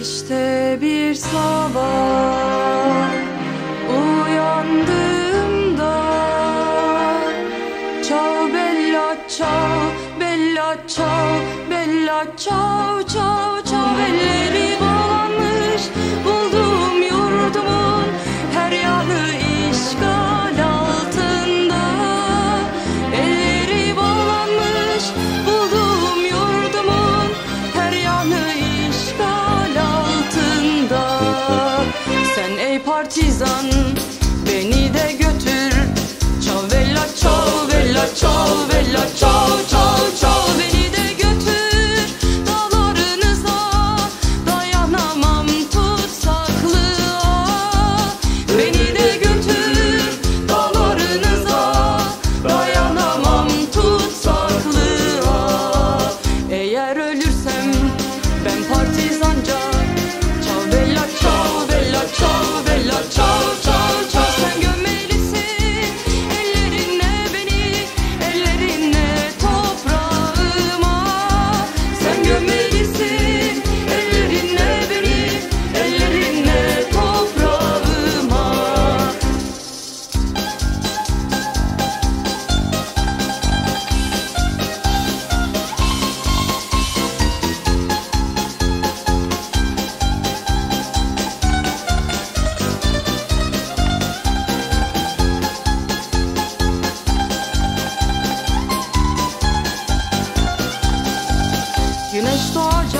İşte bir sabah uyandığımda Çal bella çal, bella çal, bella çal, çal, çal elleri var. sen ey partizan. história.